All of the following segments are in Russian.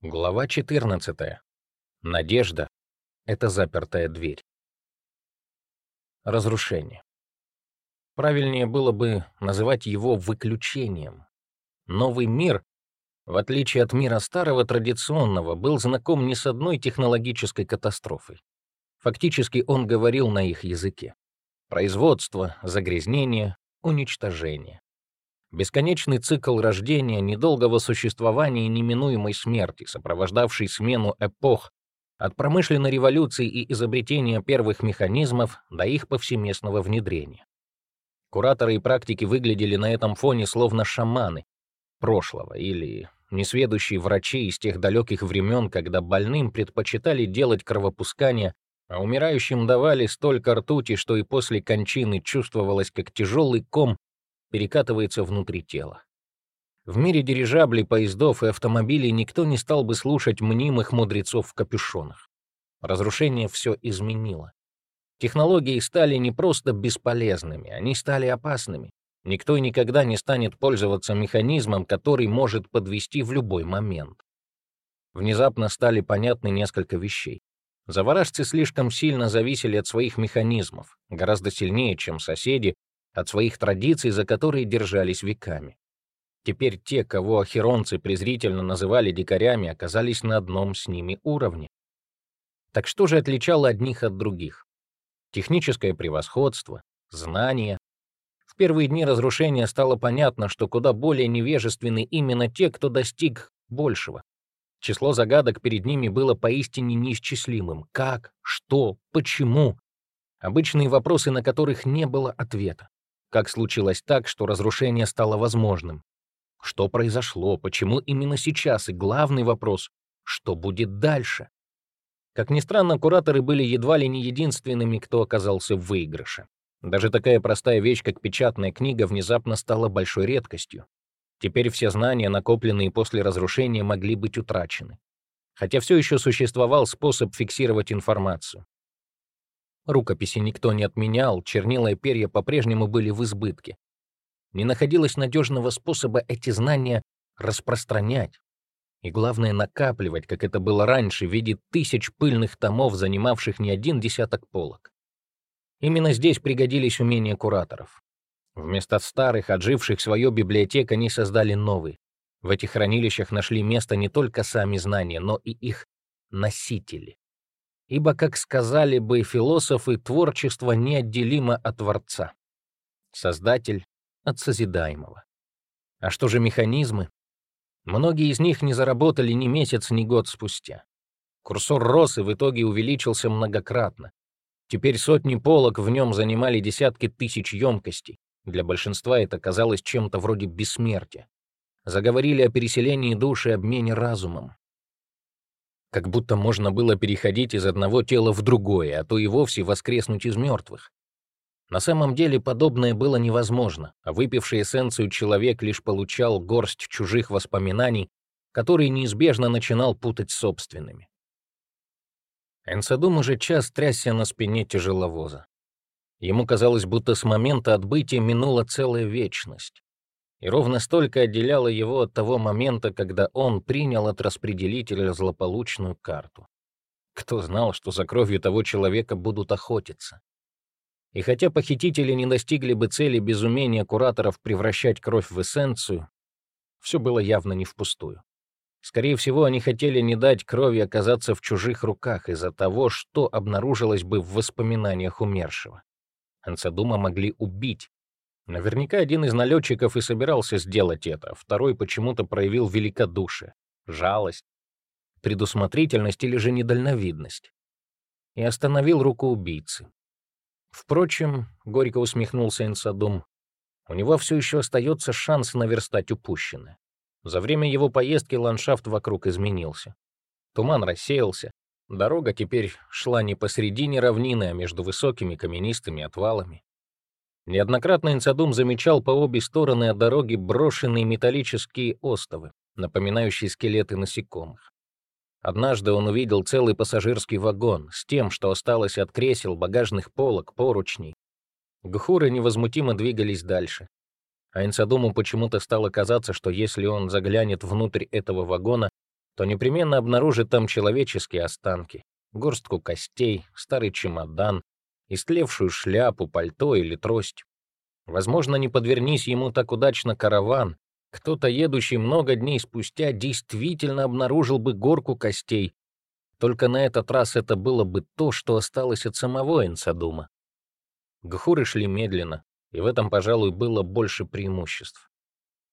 Глава 14. Надежда — это запертая дверь. Разрушение. Правильнее было бы называть его выключением. Новый мир, в отличие от мира старого традиционного, был знаком не с одной технологической катастрофой. Фактически он говорил на их языке. Производство, загрязнение, уничтожение. Бесконечный цикл рождения, недолгого существования и неминуемой смерти, сопровождавший смену эпох от промышленной революции и изобретения первых механизмов до их повсеместного внедрения. Кураторы и практики выглядели на этом фоне словно шаманы прошлого или несведущие врачи из тех далеких времен, когда больным предпочитали делать кровопускание, а умирающим давали столько ртути, что и после кончины чувствовалось, как тяжелый ком перекатывается внутри тела. В мире дирижаблей, поездов и автомобилей никто не стал бы слушать мнимых мудрецов в капюшонах. Разрушение все изменило. Технологии стали не просто бесполезными, они стали опасными. Никто и никогда не станет пользоваться механизмом, который может подвести в любой момент. Внезапно стали понятны несколько вещей. Заваражцы слишком сильно зависели от своих механизмов, гораздо сильнее, чем соседи, от своих традиций, за которые держались веками. Теперь те, кого ахеронцы презрительно называли дикарями, оказались на одном с ними уровне. Так что же отличало одних от других? Техническое превосходство, знания. В первые дни разрушения стало понятно, что куда более невежественны именно те, кто достиг большего. Число загадок перед ними было поистине неисчислимым. Как? Что? Почему? Обычные вопросы, на которых не было ответа. Как случилось так, что разрушение стало возможным? Что произошло? Почему именно сейчас? И главный вопрос — что будет дальше? Как ни странно, кураторы были едва ли не единственными, кто оказался в выигрыше. Даже такая простая вещь, как печатная книга, внезапно стала большой редкостью. Теперь все знания, накопленные после разрушения, могли быть утрачены. Хотя все еще существовал способ фиксировать информацию. Рукописи никто не отменял, чернила и перья по-прежнему были в избытке. Не находилось надежного способа эти знания распространять. И главное, накапливать, как это было раньше, в виде тысяч пыльных томов, занимавших не один десяток полок. Именно здесь пригодились умения кураторов. Вместо старых, отживших свою библиотеку, они создали новые. В этих хранилищах нашли место не только сами знания, но и их носители ибо, как сказали бы философы, творчество неотделимо от Творца. Создатель от созидаемого. А что же механизмы? Многие из них не заработали ни месяц, ни год спустя. Курсор рос и в итоге увеличился многократно. Теперь сотни полок в нем занимали десятки тысяч емкостей. Для большинства это казалось чем-то вроде бессмертия. Заговорили о переселении души и обмене разумом как будто можно было переходить из одного тела в другое, а то и вовсе воскреснуть из мертвых. На самом деле подобное было невозможно, а выпивший эссенцию человек лишь получал горсть чужих воспоминаний, которые неизбежно начинал путать собственными. Энсадум уже час трясся на спине тяжеловоза. Ему казалось, будто с момента отбытия минула целая вечность и ровно столько отделяло его от того момента, когда он принял от распределителя злополучную карту. Кто знал, что за кровью того человека будут охотиться? И хотя похитители не достигли бы цели без кураторов превращать кровь в эссенцию, все было явно не впустую. Скорее всего, они хотели не дать крови оказаться в чужих руках из-за того, что обнаружилось бы в воспоминаниях умершего. Анцедума могли убить, Наверняка один из налетчиков и собирался сделать это, второй почему-то проявил великодушие, жалость, предусмотрительность или же недальновидность. И остановил руку убийцы. Впрочем, горько усмехнулся Инсадум, у него все еще остается шанс наверстать упущенное. За время его поездки ландшафт вокруг изменился. Туман рассеялся, дорога теперь шла не посредине равнины, а между высокими каменистыми отвалами. Неоднократно Инцадум замечал по обе стороны от дороги брошенные металлические остовы, напоминающие скелеты насекомых. Однажды он увидел целый пассажирский вагон с тем, что осталось от кресел, багажных полок, поручней. Гхуры невозмутимо двигались дальше. А Инцадуму почему-то стало казаться, что если он заглянет внутрь этого вагона, то непременно обнаружит там человеческие останки, горстку костей, старый чемодан, истлевшую шляпу, пальто или трость. Возможно, не подвернись ему так удачно караван, кто-то, едущий много дней спустя, действительно обнаружил бы горку костей. Только на этот раз это было бы то, что осталось от самого Энсадума. Гхуры шли медленно, и в этом, пожалуй, было больше преимуществ.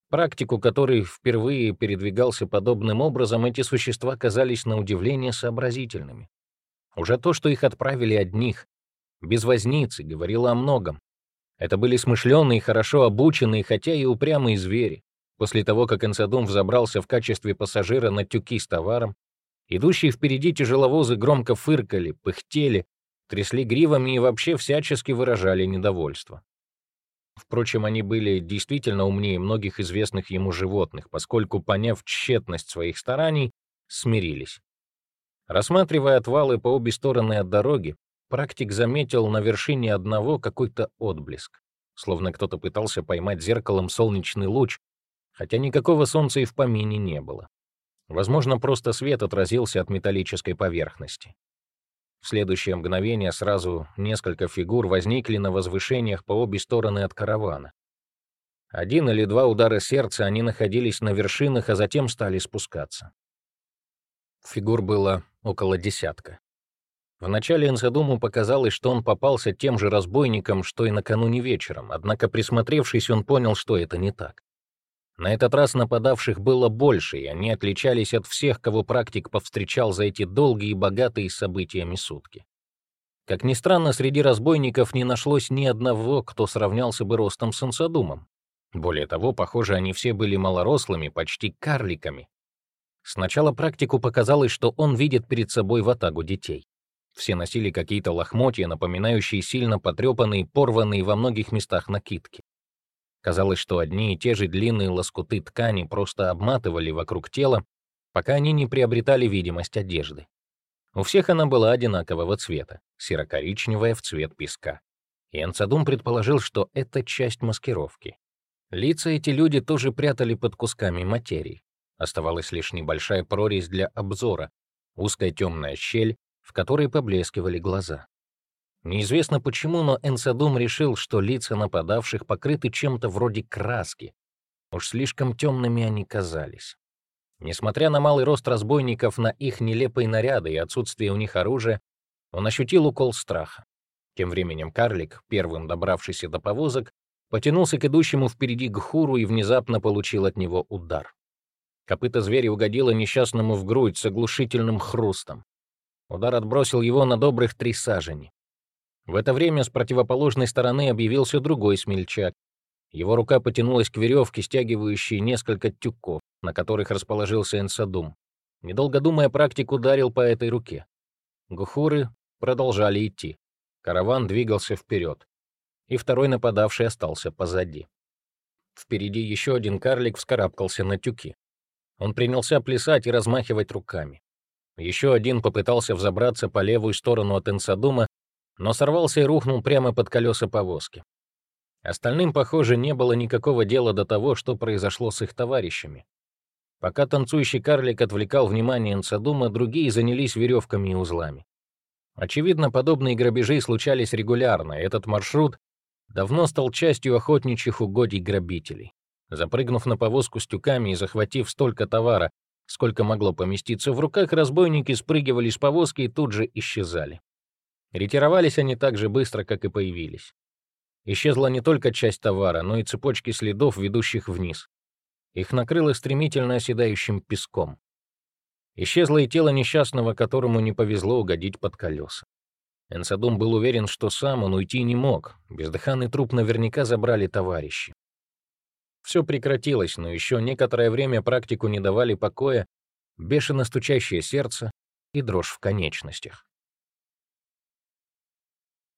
Практику, который впервые передвигался подобным образом, эти существа казались на удивление сообразительными. Уже то, что их отправили одних, без возницы, говорило о многом. Это были смышленые, хорошо обученные, хотя и упрямые звери. После того, как Энсадум взобрался в качестве пассажира на тюки с товаром, идущие впереди тяжеловозы громко фыркали, пыхтели, трясли гривами и вообще всячески выражали недовольство. Впрочем, они были действительно умнее многих известных ему животных, поскольку, поняв тщетность своих стараний, смирились. Рассматривая отвалы по обе стороны от дороги, практик заметил на вершине одного какой-то отблеск, словно кто-то пытался поймать зеркалом солнечный луч, хотя никакого солнца и в помине не было. Возможно, просто свет отразился от металлической поверхности. В следующее мгновение сразу несколько фигур возникли на возвышениях по обе стороны от каравана. Один или два удара сердца они находились на вершинах, а затем стали спускаться. Фигур было около десятка. Вначале Энсадуму показалось, что он попался тем же разбойникам, что и накануне вечером, однако, присмотревшись, он понял, что это не так. На этот раз нападавших было больше, и они отличались от всех, кого практик повстречал за эти долгие и богатые событиями сутки. Как ни странно, среди разбойников не нашлось ни одного, кто сравнялся бы ростом с Ансадумом. Более того, похоже, они все были малорослыми, почти карликами. Сначала практику показалось, что он видит перед собой ватагу детей. Все носили какие-то лохмотья, напоминающие сильно потрепанные, порванные во многих местах накидки. Казалось, что одни и те же длинные лоскуты ткани просто обматывали вокруг тела, пока они не приобретали видимость одежды. У всех она была одинакового цвета, серо-коричневая в цвет песка. И Энцадум предположил, что это часть маскировки. Лица эти люди тоже прятали под кусками материи. Оставалась лишь небольшая прорезь для обзора, узкая темная щель, в которой поблескивали глаза. Неизвестно почему, но Энсадум решил, что лица нападавших покрыты чем-то вроде краски. Уж слишком темными они казались. Несмотря на малый рост разбойников, на их нелепые наряды и отсутствие у них оружия, он ощутил укол страха. Тем временем карлик, первым добравшийся до повозок, потянулся к идущему впереди Гхуру и внезапно получил от него удар. Копыта зверя угодило несчастному в грудь с оглушительным хрустом. Удар отбросил его на добрых три сажени. В это время с противоположной стороны объявился другой смельчак. Его рука потянулась к веревке, стягивающей несколько тюков, на которых расположился Энсадум. Недолго думая, практик ударил по этой руке. Гухуры продолжали идти. Караван двигался вперед. И второй нападавший остался позади. Впереди еще один карлик вскарабкался на тюки. Он принялся плясать и размахивать руками. Еще один попытался взобраться по левую сторону от Энсадума, но сорвался и рухнул прямо под колеса повозки. Остальным, похоже, не было никакого дела до того, что произошло с их товарищами. Пока танцующий карлик отвлекал внимание Энсадума, другие занялись веревками и узлами. Очевидно, подобные грабежи случались регулярно, этот маршрут давно стал частью охотничьих угодий грабителей. Запрыгнув на повозку с тюками и захватив столько товара, сколько могло поместиться в руках, разбойники спрыгивали с повозки и тут же исчезали. Ретировались они так же быстро, как и появились. Исчезла не только часть товара, но и цепочки следов, ведущих вниз. Их накрыло стремительно оседающим песком. Исчезло и тело несчастного, которому не повезло угодить под колеса. Энсадум был уверен, что сам он уйти не мог. Бездыханный труп наверняка забрали товарищи. Все прекратилось, но еще некоторое время практику не давали покоя бешено стучащее сердце и дрожь в конечностях.